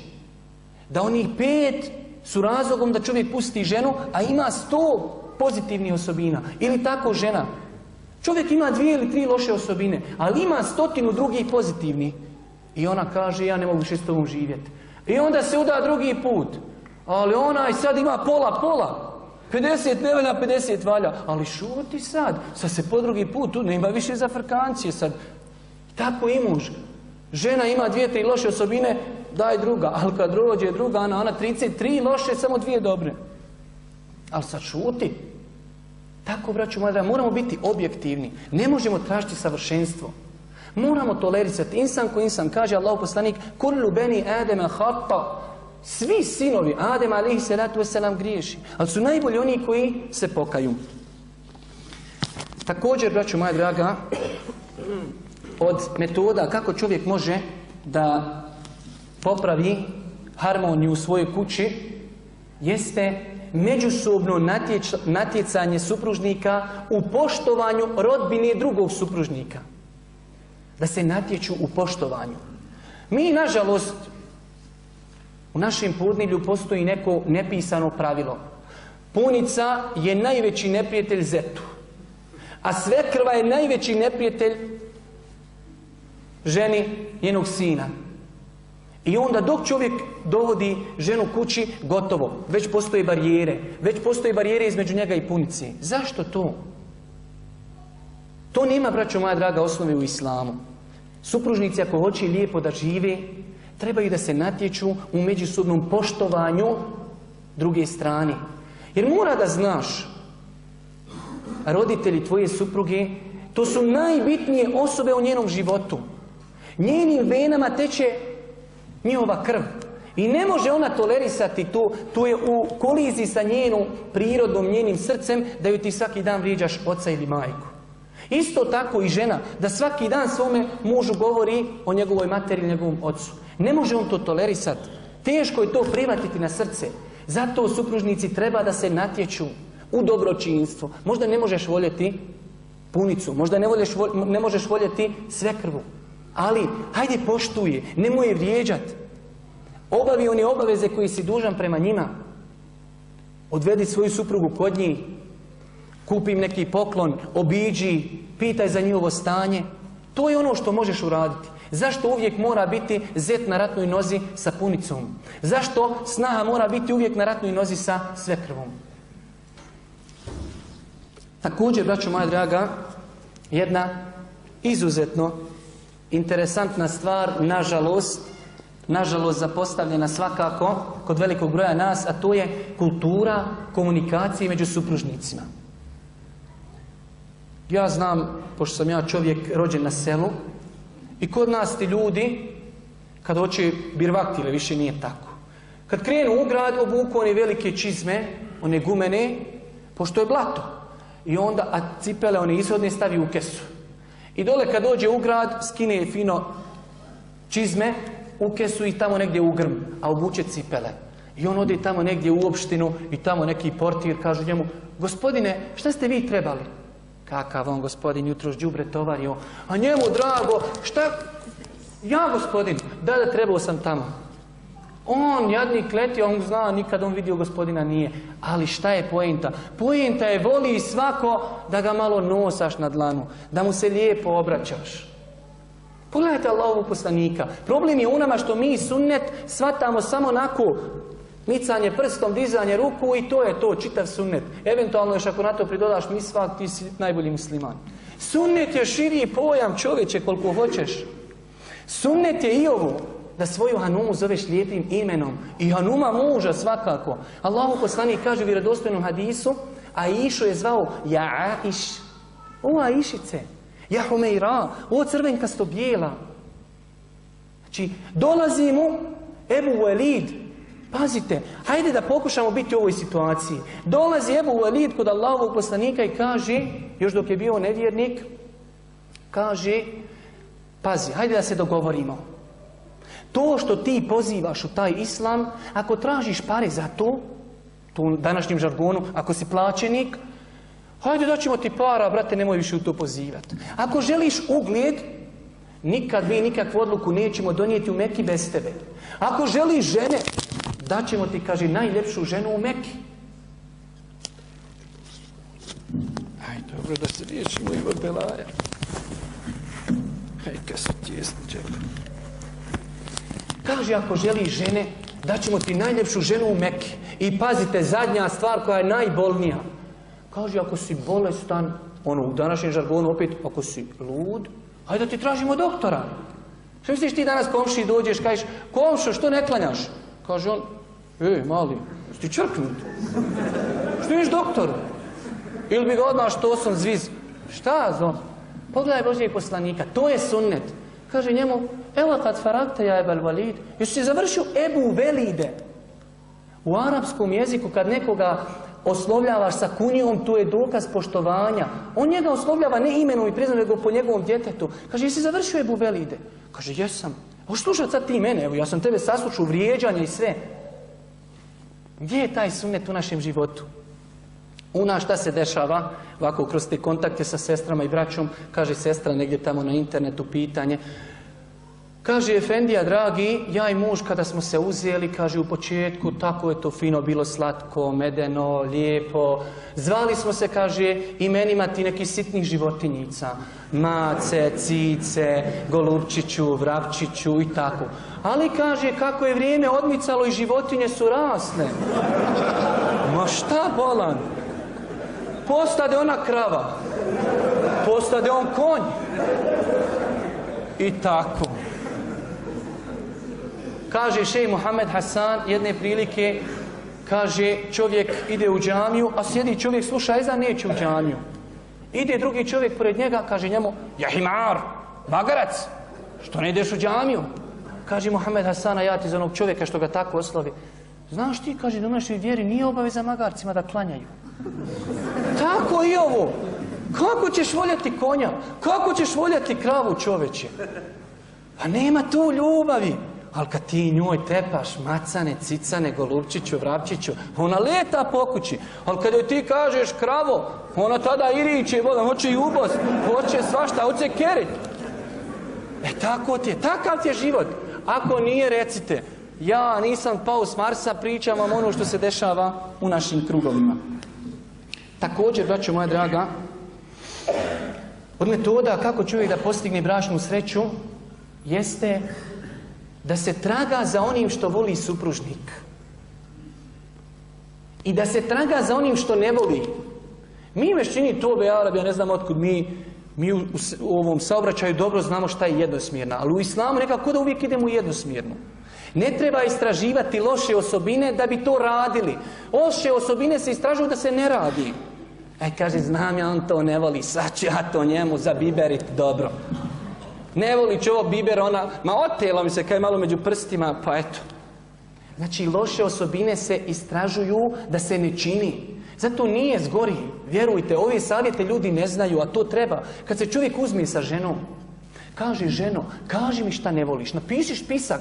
da onih pet su razlogom da čovjek pusti ženu, a ima sto pozitivnih osobina. Ili tako žena. Čovjek ima dvije ili tri loše osobine, ali ima stotinu drugih pozitivnih. I ona kaže, ja ne mogu više s tobom živjeti. I onda se uda drugi put. Ali ona i sad ima pola, pola. 50 ne valja, 50 valja. Ali šuti sad. Sad se po drugi put, tu nema više za frkancije sad. Tako i muž. Žena ima dvije, tri loše osobine, daj druga. Ali kad rođe druga, ona, ona 33 loše, samo dvije dobre. Ali sad šuti. Tako, braću moja, moramo biti objektivni. Ne možemo tražiti savršenstvo. Moramo tolerisati. Insan ko insan, kaže Allah poslanik, kullu beni adema hata. Svi sinovi Adem alihi salatu wasalam griješi. Ali su najbolji oni koji se pokaju. Također, braću moja draga, od metoda kako čovjek može da popravi harmoniju u svojoj kući jeste međusobno natjecanje supružnika u poštovanju rodbine drugog supružnika. Da se natječu u poštovanju. Mi, nažalost, u našem podnilju postoji neko nepisano pravilo. Punica je najveći neprijatelj zetu. A svekrva je najveći neprijatelj ženi njenog sina. I onda dok čovjek dovodi ženu kući, gotovo. Već postoje barijere. Već postoje barijere između njega i punice. Zašto to? To nema, braćo moja draga, osnove u islamu. Supružnici ako hoće lijepo da žive, trebaju da se natječu u međusobnom poštovanju druge strane. Jer mora da znaš, roditelji tvoje supruge, to su najbitnije osobe u njenom životu. Njenim venama teče njihova krv. I ne može ona tolerisati tu, tu je u koliziji sa njenom prirodom, njenim srcem, da ju ti svaki dan vrijeđaš oca ili majku. Isto tako i žena, da svaki dan svome mužu govori o njegovoj materi ili njegovom ocu. Ne može on to tolerisati. Teško je to privatiti na srce. Zato supružnici treba da se natječu u dobročinstvo. Možda ne možeš voljeti punicu, možda ne, ne možeš voljeti svekrvu. Ali, hajde poštuje, nemoj je vrijeđat. Obavi one obaveze koje si dužan prema njima. Odvedi svoju suprugu kod njih. Kupi im neki poklon, obiđi, pitaj za njihovo stanje. To je ono što možeš uraditi. Zašto uvijek mora biti zet na ratnoj nozi sa punicom? Zašto snaha mora biti uvijek na ratnoj nozi sa svekrvom? Također, braćo moja draga, jedna izuzetno interesantna stvar, nažalost, nažalost zapostavljena svakako kod velikog broja nas, a to je kultura komunikacije među supružnicima. Ja znam, pošto sam ja čovjek rođen na selu, i kod nas ti ljudi, kad hoće birvaktile, više nije tako. Kad krenu u grad, obuku one velike čizme, one gumene, pošto je blato. I onda, a cipele one ishodne stavi u kesu. I dole kad dođe u grad, skine fino čizme u kesu i tamo negdje u grm, a obuče cipele. I on ode tamo negdje u opštinu i tamo neki portir kažu njemu, gospodine, šta ste vi trebali? Kakav on gospodin jutros đubre tovario, a njemu drago, šta? Ja gospodin, da da trebao sam tamo. On, jadnik letio, on zna, nikad on vidio gospodina nije. Ali šta je poenta? Poenta je voli svako da ga malo nosaš na dlanu, da mu se lijepo obraćaš. Pogledajte Allahovu poslanika. Problem je u nama što mi sunnet shvatamo samo onako micanje prstom, dizanje ruku i to je to, čitav sunnet. Eventualno još ako na to pridodaš misvak, ti si najbolji musliman. Sunnet je širi pojam čovječe koliko hoćeš. Sunnet je i ovo da svoju Hanumu zoveš lijepim imenom. I Hanuma muža svakako. Allahu poslanik kaže u vjerodostojnom hadisu, a Išu je zvao Ja. O Aišice. Ja Humeira. O crvenkasto bijela. Znači, dolazi mu Ebu Walid. Pazite, hajde da pokušamo biti u ovoj situaciji. Dolazi Ebu Walid kod Allahovog poslanika i kaže, još dok je bio nevjernik, kaže, pazi, hajde da se dogovorimo. To što ti pozivaš u taj islam, ako tražiš pare za to, to u današnjem žargonu, ako si plaćenik, hajde da ćemo ti para, brate, nemoj više u to pozivati. Ako želiš ugled, nikad mi nikakvu odluku nećemo donijeti u Meki bez tebe. Ako želiš žene, daćemo ti, kaže, najljepšu ženu u Meki. Aj, dobro da se riješimo i od Belaja. Aj, kad su tjesni Kaže, ako želiš žene, daćemo ti najljepšu ženu u Meki. I pazite, zadnja stvar koja je najbolnija. Kaže, ako si bolestan, ono, u današnjem žargonu opet, ako si lud, hajde da ti tražimo doktora. Što misliš ti danas komši dođeš, kažeš, komšo, što ne klanjaš? Kaže on, ej, mali, ti črknut. Što ješ doktoru? Ili bi ga odmah što sam zviz. Šta zon? Pogledaj Božje poslanika, to je sunnet. Kaže njemu, evo kad farakta ja ebal valid, još si završio ebu velide. U arapskom jeziku kad nekoga oslovljavaš sa kunijom, to je dokaz poštovanja. On njega oslovljava ne imenom i priznanom, nego po njegovom djetetu. Kaže, jesi završio Ebu Velide? Kaže, jesam. O slušat sad ti mene, evo ja sam tebe saslušao vrijeđanja i sve. Gdje je taj sunet u našem životu? U nas šta se dešava? Ovako kroz te kontakte sa sestrama i braćom, kaže sestra negdje tamo na internetu pitanje. Kaže Efendija, dragi, ja i muž kada smo se uzeli, kaže u početku, tako je to fino, bilo slatko, medeno, lijepo. Zvali smo se, kaže, imenima ti nekih sitnih životinjica. Mace, cice, golubčiću, vrapčiću i tako. Ali kaže, kako je vrijeme odmicalo i životinje su rasne. Ma šta bolan? Postade ona krava. Postade on konj. I tako. Kaže šej Mohamed Hasan jedne prilike, kaže čovjek ide u džamiju, a sjedi čovjek sluša eza neće u džamiju. Ide drugi čovjek pored njega, kaže njemu, jahimar, bagarac, što ne ideš u džamiju? Kaže Mohamed Hasana, ja ti za onog čovjeka što ga tako oslovi. Znaš ti, kaže, u našoj vjeri nije obaveza magarcima da klanjaju. Tako i ovo. Kako ćeš voljeti konja? Kako ćeš voljeti kravu čoveče? Pa nema tu ljubavi. Ali kad ti njoj tepaš macane, cicane, golubčiću, vrapčiću, ona leta po kući. Ali kad joj ti kažeš kravo, ona tada iriće, voda, hoće i ubos, hoće svašta, hoće kerit. E tako ti je, takav ti je život. Ako nije, recite, ja nisam pao s Marsa, pričam vam ono što se dešava u našim krugovima. Također, braćo moja draga, od metoda kako čovjek da postigne bračnu sreću jeste da se traga za onim što voli supružnik. I da se traga za onim što ne voli. Mi već čini to, be Arab, ja ne znam otkud mi, mi u, u, ovom saobraćaju dobro znamo šta je jednosmjerna, ali u islamu nekako da uvijek idemo u jednosmjernu. Ne treba istraživati loše osobine da bi to radili. Loše osobine se istražuju da se ne radi. E, kaže, znam ja, on to ne voli, sad ću ja to njemu zabiberit dobro. Ne voli ovo biber, ona, ma otelo mi se kaj malo među prstima, pa eto. Znači, loše osobine se istražuju da se ne čini. Zato nije zgori. Vjerujte, ove savjete ljudi ne znaju, a to treba. Kad se čovjek uzme sa ženom, Kaže ženo, kaži mi šta ne voliš, napiši spisak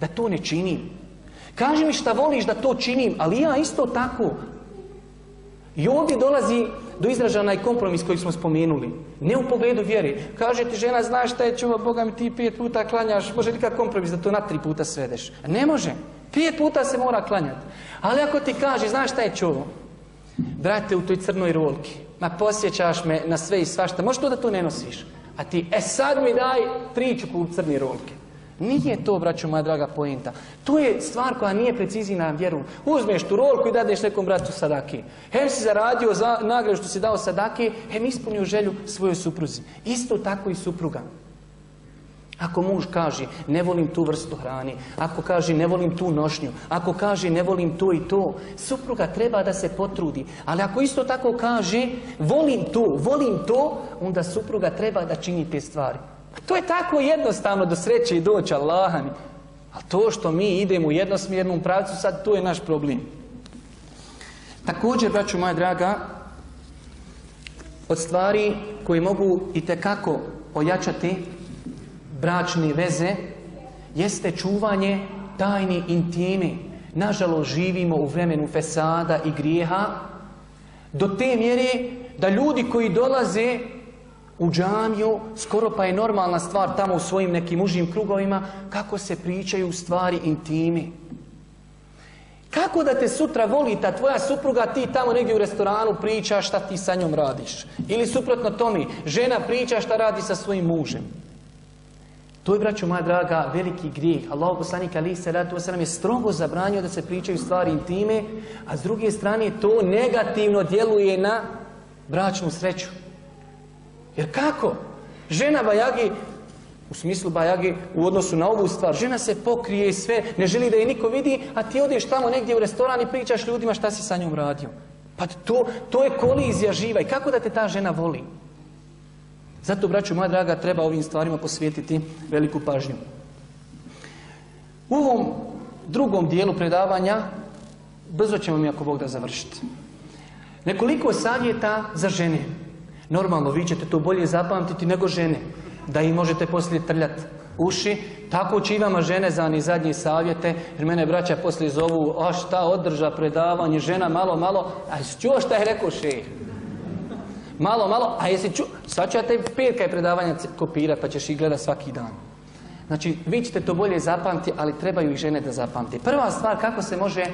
da to ne činim. Kaži mi šta voliš da to činim, ali ja isto tako. I ovdje dolazi do izražaja onaj kompromis koji smo spomenuli. Ne u pogledu vjere. Kaže ti žena, znaš šta je čuva, Boga mi ti pet puta klanjaš, može li kak kompromis da to na tri puta svedeš? Ne može. Pet puta se mora klanjati. Ali ako ti kaže, znaš šta je čuvo? Brate, u toj crnoj rolki, ma posjećaš me na sve i svašta, možeš to da to ne nosiš? A ti, e sad mi daj priču u crni rolke. Nije to, braćo moja draga pojenta. To je stvar koja nije precizina na vjeru. Uzmeš tu rolku i dadeš nekom bratu sadaki. Hem si zaradio za nagradu što si dao sadaki, hem ispunio želju svojoj supruzi. Isto tako i supruga. Ako muž kaže ne volim tu vrstu hrani, ako kaže ne volim tu nošnju, ako kaže ne volim to i to, supruga treba da se potrudi. Ali ako isto tako kaže volim to, volim to, onda supruga treba da čini te stvari. To je tako jednostavno do sreće i doći Allahani. A to što mi idemo u jednosmjernom pravcu, sad to je naš problem. Također, braću moja draga, od stvari koje mogu i tekako ojačati bračne veze, jeste čuvanje tajni intimi. Nažalost, živimo u vremenu fesada i grijeha, do te mjere da ljudi koji dolaze u džamiju, skoro pa je normalna stvar tamo u svojim nekim užim krugovima, kako se pričaju stvari intimi. Kako da te sutra voli ta tvoja supruga, ti tamo negdje u restoranu pričaš šta ti sa njom radiš? Ili suprotno tomi, žena priča šta radi sa svojim mužem. To je, braću moja draga, veliki grijeh. Allah poslanik ali se ratu je strogo zabranio da se pričaju stvari intime, a s druge strane to negativno djeluje na bračnu sreću. Jer kako? Žena Bajagi, u smislu Bajagi, u odnosu na ovu stvar, žena se pokrije i sve, ne želi da je niko vidi, a ti odeš tamo negdje u restoran i pričaš ljudima šta si sa njom radio. Pa to, to je kolizija živa i kako da te ta žena voli? Zato, braću moja draga, treba ovim stvarima posvijetiti veliku pažnju. U ovom drugom dijelu predavanja, brzo ćemo mi ako Bog da završiti. Nekoliko savjeta za žene. Normalno, vi ćete to bolje zapamtiti nego žene. Da im možete poslije trljati uši. Tako će i vama žene za ni zadnje savjete. Jer mene braća poslije zovu, a šta održa predavanje, žena malo, malo. A čuo šta je rekao šeh? Malo, malo, a jesi čuo? Sad ću ja te pet predavanja kopirati pa ćeš ih gledati svaki dan. Znači, vi ćete to bolje zapamtiti, ali trebaju i žene da zapamti. Prva stvar kako se može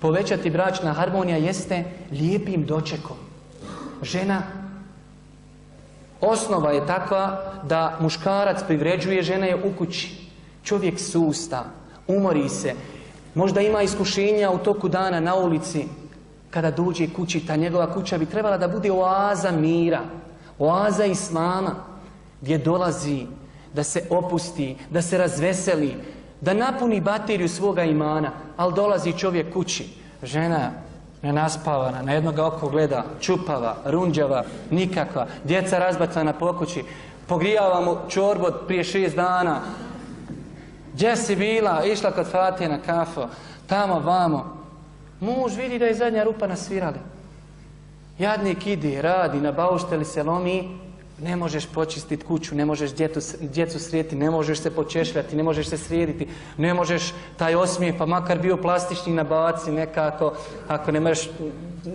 povećati bračna harmonija jeste lijepim dočekom. Žena Osnova je takva da muškarac privređuje, žena je u kući. Čovjek susta, umori se, možda ima iskušenja u toku dana na ulici. Kada dođe kući, ta njegova kuća bi trebala da bude oaza mira, oaza islama, gdje dolazi da se opusti, da se razveseli, da napuni bateriju svoga imana, ali dolazi čovjek kući. Žena nenaspavana, na jednog oko gleda, čupava, runđava, nikakva, djeca razbacana po kući, pogrijava mu čorbu prije šest dana, gdje si bila, išla kod Fatije na kafo, tamo, vamo. Muž vidi da je zadnja rupa nasvirali. Jadnik ide, radi, na baušteli se lomi, ne možeš počistiti kuću, ne možeš djecu, djecu srijeti, ne možeš se počešljati, ne možeš se srijediti, ne možeš taj osmijeh, pa makar bio plastični nabaci nekako, ako ne možeš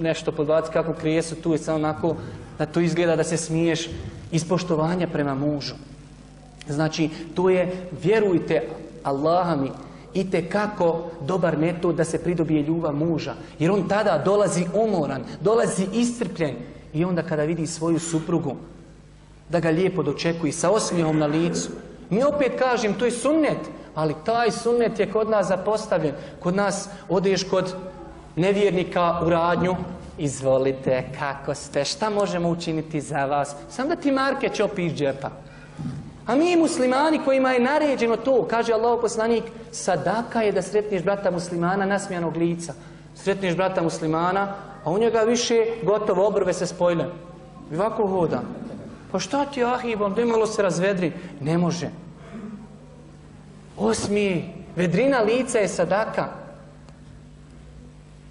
nešto podbaciti, kakvu krijesu tu je samo onako da to izgleda da se smiješ iz poštovanja prema mužu. Znači, to je, vjerujte, Allaha mi, i kako dobar metod da se pridobije ljubav muža. Jer on tada dolazi umoran, dolazi iscrpljen. I onda kada vidi svoju suprugu, da ga lijepo dočekuje sa osmijehom na licu. Mi opet kažem, to je sunnet, ali taj sunnet je kod nas zapostavljen. Kod nas odeš kod nevjernika u radnju, izvolite, kako ste, šta možemo učiniti za vas? Sam da ti marke čopi iz džepa. A mi muslimani kojima je naređeno to, kaže Allah poslanik, sadaka je da sretniš brata muslimana nasmijanog lica. Sretniš brata muslimana, a u njega više gotovo obrve se spojile. Ovako hoda. Pa šta ti ahibom, da imalo se razvedri? Ne može. Osmi, vedrina lica je sadaka.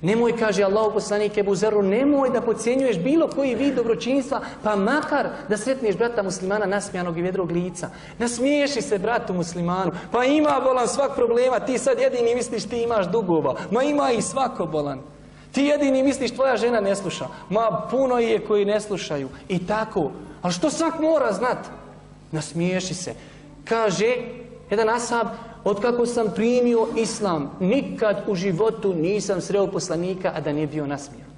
Nemoj, kaže Allah poslanik Ebu Zeru, nemoj da podcjenjuješ bilo koji vid dobročinstva, pa makar da sretneš brata muslimana nasmijanog i vedrog lica. Nasmiješi se bratu muslimanu, pa ima bolan svak problema, ti sad jedini misliš ti imaš dugova, ma ima i svako bolan. Ti jedini misliš tvoja žena ne sluša, ma puno je koji ne slušaju i tako. Ali što svak mora znat? Nasmiješi se. Kaže, jedan asab, Otkako sam primio islam, nikad u životu nisam sreo poslanika, a da nije bio nasmijan.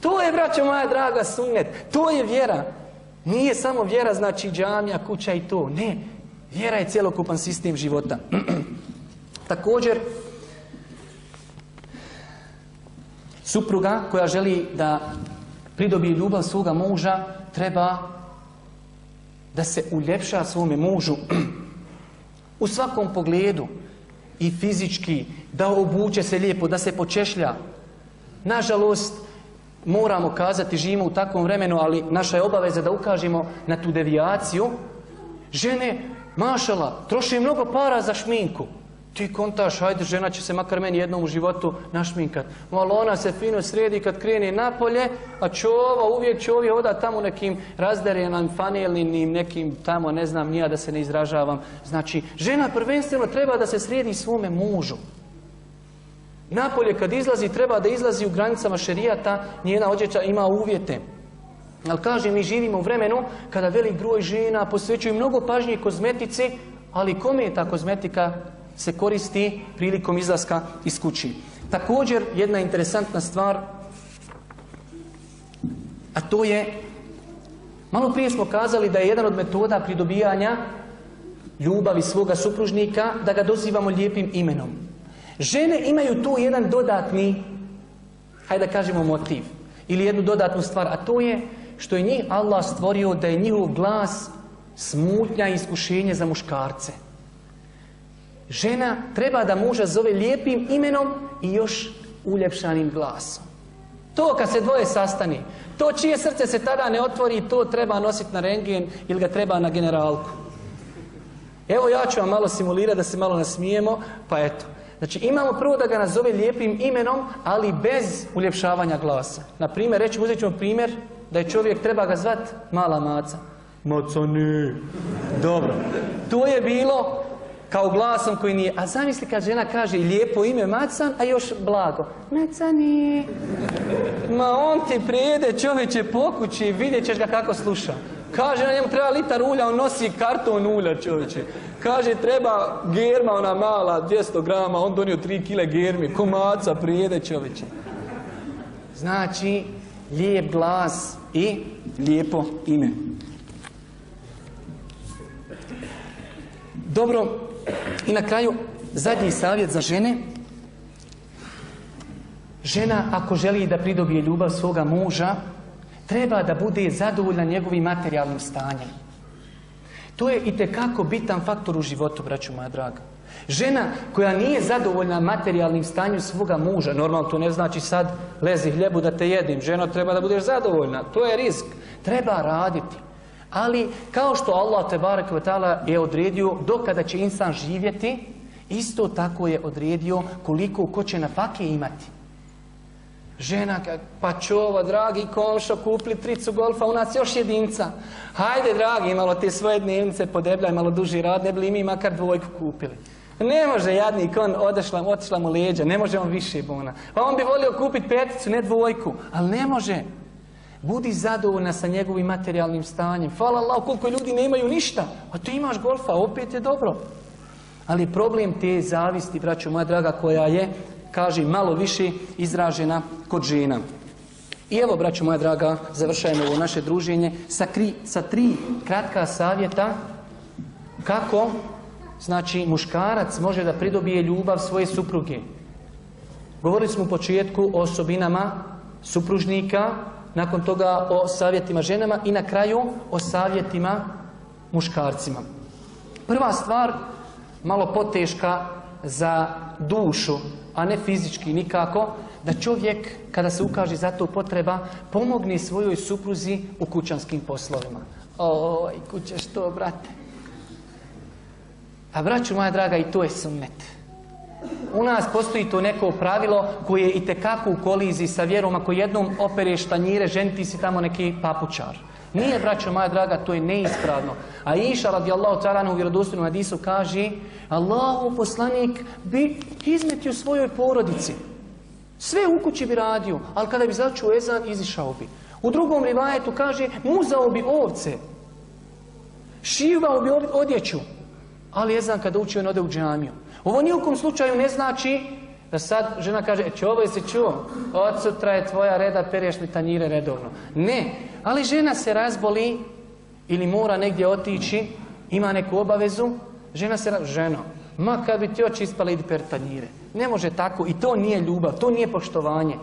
To je, braćo moja draga, sunnet. To je vjera. Nije samo vjera, znači džamija, kuća i to. Ne, vjera je cjelokupan sistem života. Također, supruga koja želi da pridobije ljubav svoga muža, treba da se uljepša svome mužu u svakom pogledu i fizički, da obuče se lijepo, da se počešlja. Nažalost, moramo kazati, živimo u takvom vremenu, ali naša je obaveza da ukažemo na tu devijaciju. Žene, mašala, troše mnogo para za šminku. Ti kontaš, hajde, žena će se makar meni jednom u životu našminkat. Malo ona se fino sredi kad krene napolje, a čova, uvijek čovi oda tamo nekim razdarenim, fanelnim, nekim tamo, ne znam, nija da se ne izražavam. Znači, žena prvenstveno treba da se sredi svome mužu. Napolje kad izlazi, treba da izlazi u granicama šerijata, njena odjeća ima uvjete. Ali kaže, mi živimo u vremenu kada velik broj žena posvećuju mnogo pažnje kozmetici, ali kome je ta kozmetika se koristi prilikom izlaska iz kući. Također, jedna interesantna stvar, a to je, malo prije smo kazali da je jedan od metoda pridobijanja ljubavi svoga supružnika, da ga dozivamo lijepim imenom. Žene imaju tu jedan dodatni, hajde da kažemo motiv, ili jednu dodatnu stvar, a to je što je njih Allah stvorio da je njihov glas smutnja i iskušenje za muškarce. Žena treba da muža zove lijepim imenom i još uljepšanim glasom. To kad se dvoje sastani, to čije srce se tada ne otvori, to treba nositi na rengen ili ga treba na generalku. Evo ja ću vam malo simulirati da se malo nasmijemo, pa eto. Znači imamo prvo da ga nazove lijepim imenom, ali bez uljepšavanja glasa. Na primjer, reći uzet ćemo primjer da je čovjek treba ga zvat mala maca. Macani. Dobro. To je bilo kao glasom koji nije. A zamisli kad žena kaže lijepo ime Macan, a još blago. Macani. Ma on ti prijede čovječe po kući, vidjet ćeš ga kako sluša. Kaže na njemu treba litar ulja, on nosi karton ulja čovječe. Kaže treba germa ona mala, 200 grama, on donio 3 kile germi. Ko maca prijede čovječe. Znači, lijep glas i lijepo ime. Dobro, i na kraju, zadnji savjet za žene. Žena, ako želi da pridobije ljubav svoga muža, treba da bude zadovoljna njegovim materijalnim stanjem. To je i tekako bitan faktor u životu, braću moja draga. Žena koja nije zadovoljna materijalnim stanjem svoga muža, normalno to ne znači sad lezi hljebu da te jedim, ženo treba da budeš zadovoljna, to je risk. Treba raditi. Ali kao što Allah te barek je odredio do kada će insan živjeti, isto tako je odredio koliko ko će na fake imati. Žena, pa čova, dragi komšo, kupli tricu golfa, u nas još jedinca. Hajde, dragi, malo te svoje dnevnice podebljaj, malo duži rad, ne bi mi makar dvojku kupili. Ne može jadnik, on odešla, otišla mu leđa, ne može on više bona. Pa on bi volio kupiti peticu, ne dvojku, ali ne može. Budi zadovoljna sa njegovim materijalnim stanjem. Hvala Allah, koliko ljudi nemaju ništa. A ti imaš golfa, opet je dobro. Ali problem te zavisti, braćo moja draga, koja je, kaže, malo više izražena kod žena. I evo, braćo moja draga, završajemo ovo naše druženje sa, sa tri kratka savjeta kako, znači, muškarac može da pridobije ljubav svoje supruge. Govorili smo u početku o osobinama supružnika, nakon toga o savjetima ženama i na kraju o savjetima muškarcima. Prva stvar, malo poteška za dušu, a ne fizički nikako, da čovjek, kada se ukaže za to potreba, pomogne svojoj supruzi u kućanskim poslovima. Oj, kuće što, brate? A braću moja draga, i to je sunnet. U nas postoji to neko pravilo koje je itekako u koliziji sa vjerom. Ako jednom opereš tanjire, ženiti si tamo neki papučar. Nije, braćo moja draga, to je neispravno. A Iša radijallahu ta'ala u vjerodostojnom hadisu kaže Allahu poslanik bi izmetio svojoj porodici. Sve u kući bi radio, ali kada bi začuo ezan, izišao bi. U drugom rivajetu kaže, muzao bi ovce. Šivao bi odjeću. Ali ezan kada uči, on ode u džamiju. Ovo nijukom slučaju ne znači da sad žena kaže, e, čovoj si čuo, od sutra je tvoja reda, pereš mi tanjire redovno. Ne, ali žena se razboli ili mora negdje otići, ima neku obavezu, žena se razboli, ženo, ma kad bi ti oči ispala idi per tanjire. Ne može tako i to nije ljubav, to nije poštovanje.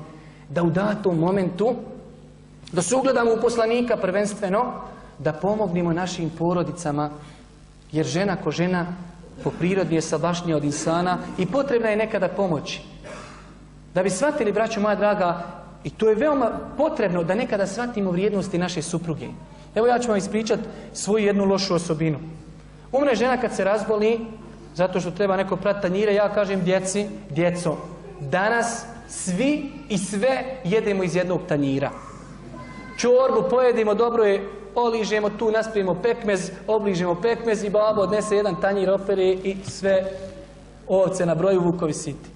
Da u datom momentu, da se ugledamo u poslanika prvenstveno, da pomognimo našim porodicama, jer žena ko žena po prirodi je sabašnija od insana i potrebna je nekada pomoći. Da bi shvatili, braćo moja draga, i to je veoma potrebno da nekada shvatimo vrijednosti naše supruge. Evo ja ću vam ispričati svoju jednu lošu osobinu. Umre žena kad se razboli, zato što treba neko prati tanjire, ja kažem djeci, djeco, danas svi i sve jedemo iz jednog tanjira. Čorbu pojedimo, dobro je oližemo tu, nasprijemo pekmez, obližemo pekmez i babo odnese jedan tanjir opere i sve ovce na broju vukovi siti.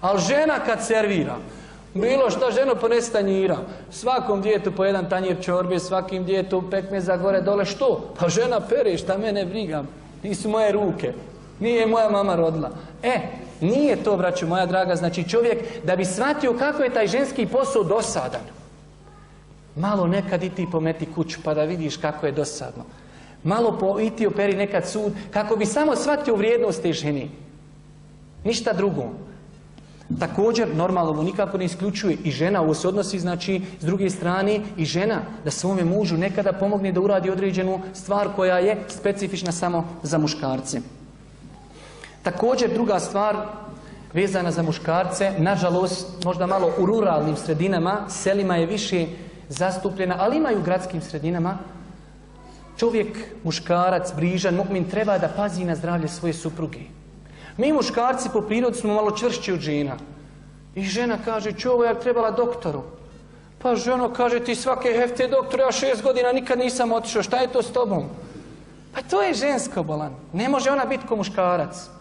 Ali žena kad servira, bilo što ženo ponese tanjira, svakom djetu po jedan tanjir čorbe, svakim djetu pekmeza gore dole, što? Pa žena pere, šta mene briga, nisu moje ruke, nije moja mama rodila. E, nije to, braću moja draga, znači čovjek da bi shvatio kako je taj ženski posao dosadan. Malo nekad i ti pometi kuću pa da vidiš kako je dosadno. Malo po, i ti operi nekad sud kako bi samo shvatio vrijednost te ženi. Ništa drugo. Također, normalno mu nikako ne isključuje i žena, ovo se odnosi znači s druge strane i žena da svome mužu nekada pomogne da uradi određenu stvar koja je specifična samo za muškarce. Također druga stvar vezana za muškarce, nažalost možda malo u ruralnim sredinama, selima je više zastupljena, ali ima i u gradskim sredinama. Čovjek, muškarac, brižan, mu'min treba da pazi na zdravlje svoje supruge. Mi muškarci po prirodi smo malo čvršći od žena. I žena kaže, čuvo ja trebala doktoru. Pa ženo kaže, ti svake hefte doktor, ja šest godina nikad nisam otišao, šta je to s tobom? Pa to je žensko bolan. Ne može ona biti ko muškarac.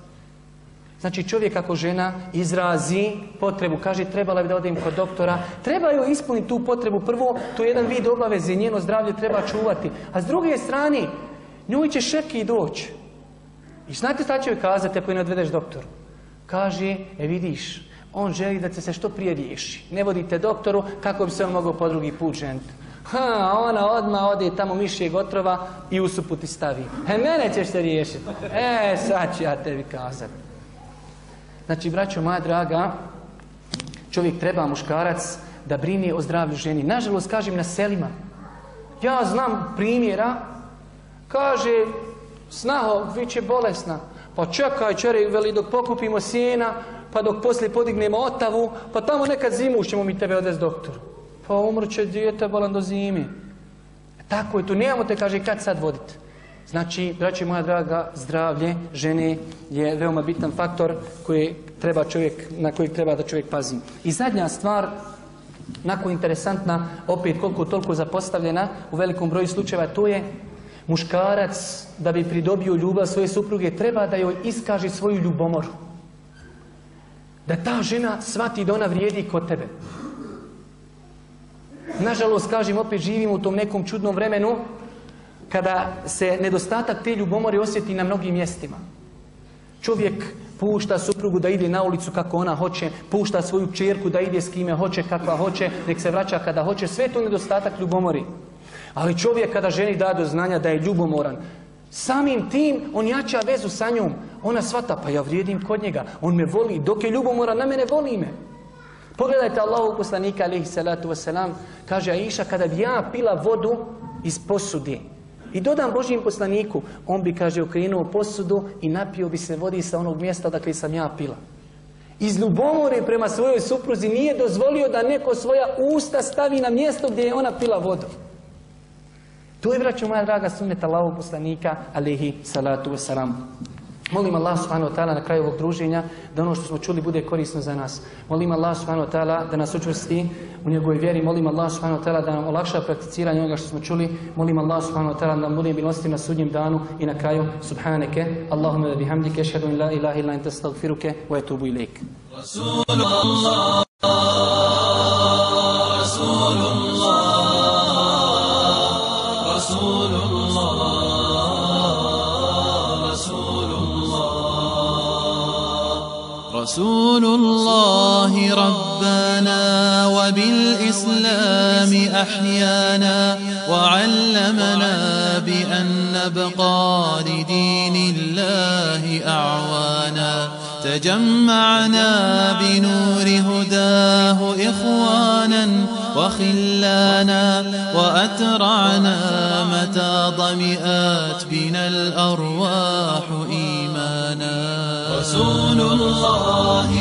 Znači čovjek ako žena izrazi potrebu, kaže trebala bi da odem kod doktora, treba joj ispuniti tu potrebu. Prvo, to je jedan vid obaveze, njeno zdravlje treba čuvati. A s druge strane, njoj će šeki doći. I znate šta će joj kazati ako je ne odvedeš doktoru? Kaže, e vidiš, on želi da se što prije riješi. Ne vodite doktoru kako bi se on mogao po drugi put ženiti. Ha, ona odmah ode tamo mišje gotrova i u ti stavi. E, mene ćeš se riješiti. E, sad ću ja tebi kazati. Znači, braćo moja draga, čovjek treba muškarac da brine o zdravlju ženi. Nažalost, kažem na selima. Ja znam primjera, kaže, snaho, bit će bolesna. Pa čekaj, čeri, veli, dok pokupimo sjena, pa dok poslije podignemo otavu, pa tamo nekad zimu ćemo mi tebe odvesti doktoru. Pa umrće dijete bolan do zimi. Tako je to, nemamo te, kaže, kad sad voditi. Znači, braći moja draga, zdravlje žene je veoma bitan faktor koji treba čovjek, na koji treba da čovjek pazi. I zadnja stvar, nakon interesantna, opet koliko toliko zapostavljena u velikom broju slučajeva, to je muškarac da bi pridobio ljubav svoje supruge treba da joj iskaže svoju ljubomoru. Da ta žena shvati da ona vrijedi kod tebe. Nažalost, kažem, opet živimo u tom nekom čudnom vremenu kada se nedostatak te ljubomore osjeti na mnogim mjestima. Čovjek pušta suprugu da ide na ulicu kako ona hoće, pušta svoju čerku da ide s kime hoće, kakva hoće, nek se vraća kada hoće, sve to nedostatak ljubomori. Ali čovjek kada ženi da do znanja da je ljubomoran, samim tim on jača vezu sa njom. Ona svata, pa ja vrijedim kod njega, on me voli, dok je ljubomoran, na mene voli me. Pogledajte Allahu poslanika, alaihi salatu wasalam, kaže Aisha, kada bi ja pila vodu iz posude, i dodam Božijem poslaniku, on bi, kaže, okrenuo posudu i napio bi se vodi sa onog mjesta dakle sam ja pila. Iz ljubomore prema svojoj supruzi nije dozvolio da neko svoja usta stavi na mjesto gdje je ona pila vodu. To je, braćo moja draga, sunneta Allahog poslanika, alihi salatu wasalam. Molim Allah subhanahu wa ta'ala na kraju ovog druženja da ono što smo čuli bude korisno za nas. Molim Allah subhanahu wa ta'ala da nas učvrsti u njegovoj vjeri. Molim Allah subhanahu wa ta'ala da nam olakša prakticiranje onoga što smo čuli. Molim Allah subhanahu wa ta'ala da nam bude milosti na sudnjem danu i na kraju subhaneke. Allahumma bihamdike ashhadu an la ilaha illa anta astaghfiruke wa atubu ilaik. رسول الله ربنا وبالإسلام أحيانا وعلمنا بأن نبقى لدين الله أعوانا. تجمعنا بنور هداه إخوانا وخلانا وأترعنا متى ضمئات بنا الأرواح الله رب